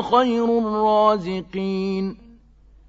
خير الرازقين.